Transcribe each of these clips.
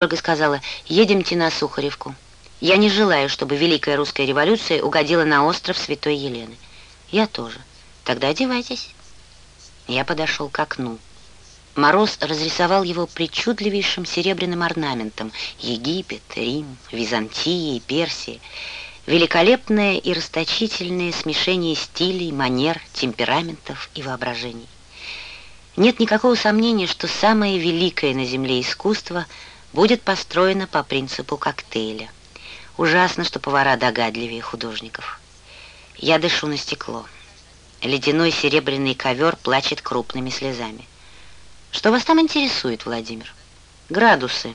Ольга сказала, едемте на Сухаревку. Я не желаю, чтобы Великая Русская революция угодила на остров Святой Елены. Я тоже. Тогда одевайтесь. Я подошел к окну. Мороз разрисовал его причудливейшим серебряным орнаментом. Египет, Рим, Византия и Персия. Великолепное и расточительное смешение стилей, манер, темпераментов и воображений. Нет никакого сомнения, что самое великое на земле искусство — будет построена по принципу коктейля. Ужасно, что повара догадливее художников. Я дышу на стекло. Ледяной серебряный ковер плачет крупными слезами. Что вас там интересует, Владимир? Градусы.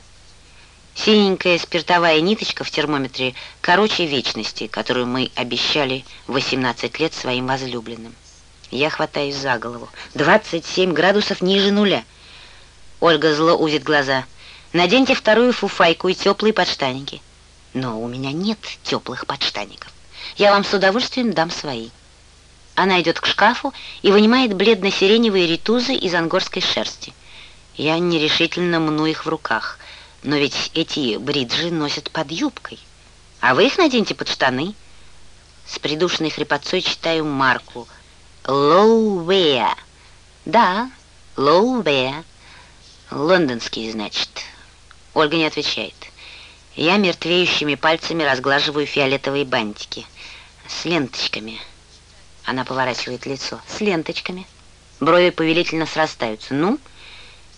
Синенькая спиртовая ниточка в термометре короче вечности, которую мы обещали 18 лет своим возлюбленным. Я хватаюсь за голову. 27 градусов ниже нуля. Ольга зло узит глаза. Наденьте вторую фуфайку и теплые подштанники. Но у меня нет теплых подштаников. Я вам с удовольствием дам свои. Она идет к шкафу и вынимает бледно-сиреневые ритузы из ангорской шерсти. Я нерешительно мну их в руках. Но ведь эти бриджи носят под юбкой. А вы их наденьте под штаны. С придушенной хрипотцой читаю марку. Лоуэя. Да, Лоуэя. Лондонский, значит. Ольга не отвечает. Я мертвеющими пальцами разглаживаю фиолетовые бантики. С ленточками. Она поворачивает лицо. С ленточками. Брови повелительно срастаются. Ну,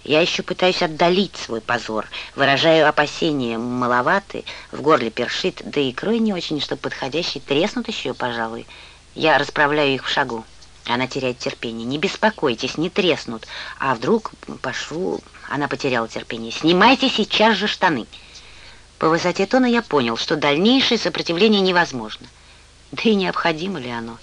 я еще пытаюсь отдалить свой позор. Выражаю опасения маловаты, в горле першит, да и крой не очень, что подходящий. Треснут еще, пожалуй. Я расправляю их в шагу. Она теряет терпение. Не беспокойтесь, не треснут. А вдруг пошлю... Она потеряла терпение. Снимайте сейчас же штаны. По высоте тона я понял, что дальнейшее сопротивление невозможно. Да и необходимо ли оно?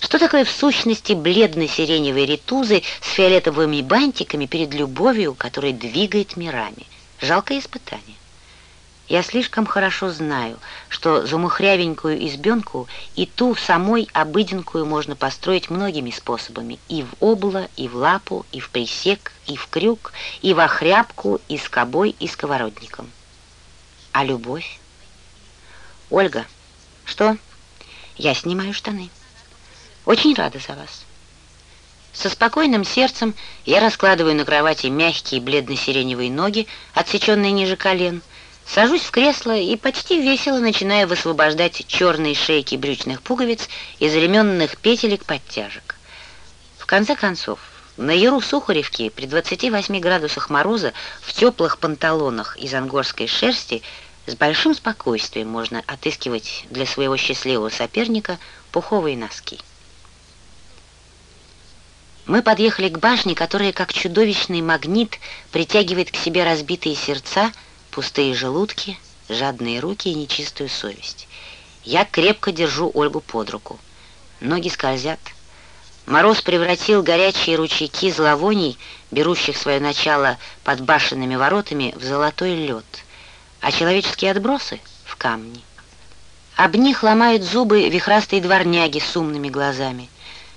Что такое в сущности бледно-сиреневые ритузы с фиолетовыми бантиками перед любовью, которая двигает мирами? Жалкое испытание. Я слишком хорошо знаю, что замухрявенькую избенку и ту самой обыденкую можно построить многими способами. И в обло, и в лапу, и в присек, и в крюк, и в охряпку, и скобой, и сковородником. А любовь? Ольга, что? Я снимаю штаны. Очень рада за вас. Со спокойным сердцем я раскладываю на кровати мягкие бледно-сиреневые ноги, отсеченные ниже колен, Сажусь в кресло и почти весело начинаю высвобождать черные шейки брючных пуговиц из ременных петелек подтяжек. В конце концов, на яру Сухаревки при 28 градусах мороза в теплых панталонах из ангорской шерсти с большим спокойствием можно отыскивать для своего счастливого соперника пуховые носки. Мы подъехали к башне, которая, как чудовищный магнит, притягивает к себе разбитые сердца, пустые желудки, жадные руки и нечистую совесть. Я крепко держу Ольгу под руку. Ноги скользят. Мороз превратил горячие ручейки зловоний, берущих свое начало под башенными воротами, в золотой лед, а человеческие отбросы — в камни. Об них ломают зубы вихрастые дворняги с умными глазами,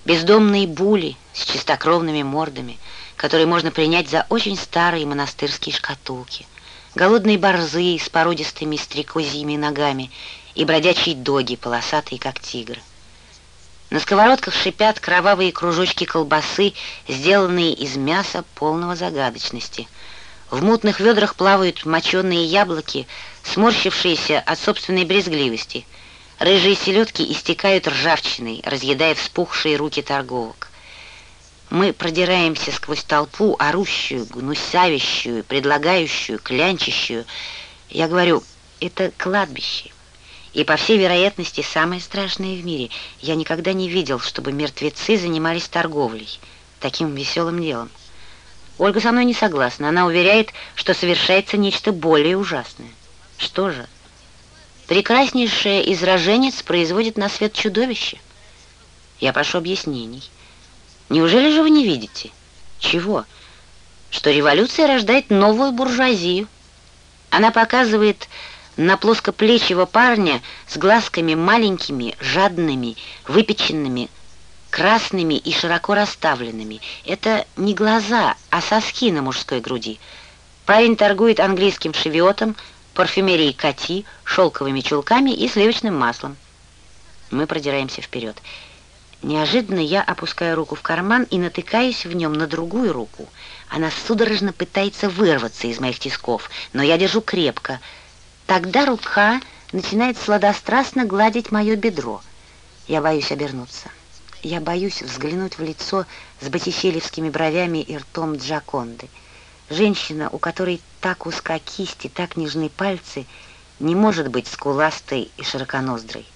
бездомные були с чистокровными мордами, которые можно принять за очень старые монастырские шкатулки — голодные борзы с породистыми стрекозьими ногами и бродячие доги, полосатые, как тигры. На сковородках шипят кровавые кружочки колбасы, сделанные из мяса полного загадочности. В мутных ведрах плавают моченые яблоки, сморщившиеся от собственной брезгливости. Рыжие селедки истекают ржавчиной, разъедая вспухшие руки торговок. Мы продираемся сквозь толпу, орущую, гнусявящую, предлагающую, клянчащую. Я говорю, это кладбище. И, по всей вероятности, самое страшное в мире. Я никогда не видел, чтобы мертвецы занимались торговлей, таким веселым делом. Ольга со мной не согласна. Она уверяет, что совершается нечто более ужасное. Что же? Прекраснейшее израженец производит на свет чудовище. Я прошу объяснений. Неужели же вы не видите? Чего? Что революция рождает новую буржуазию. Она показывает на плоскоплечего парня с глазками маленькими, жадными, выпеченными, красными и широко расставленными. Это не глаза, а соски на мужской груди. Парень торгует английским шевиотом, парфюмерией Кати, шелковыми чулками и сливочным маслом. Мы продираемся вперед. Неожиданно я опускаю руку в карман и натыкаюсь в нем на другую руку. Она судорожно пытается вырваться из моих тисков, но я держу крепко. Тогда рука начинает сладострастно гладить мое бедро. Я боюсь обернуться. Я боюсь взглянуть в лицо с батищелевскими бровями и ртом Джаконды. Женщина, у которой так узка кисти, так нежны пальцы, не может быть скуластой и широконоздрой.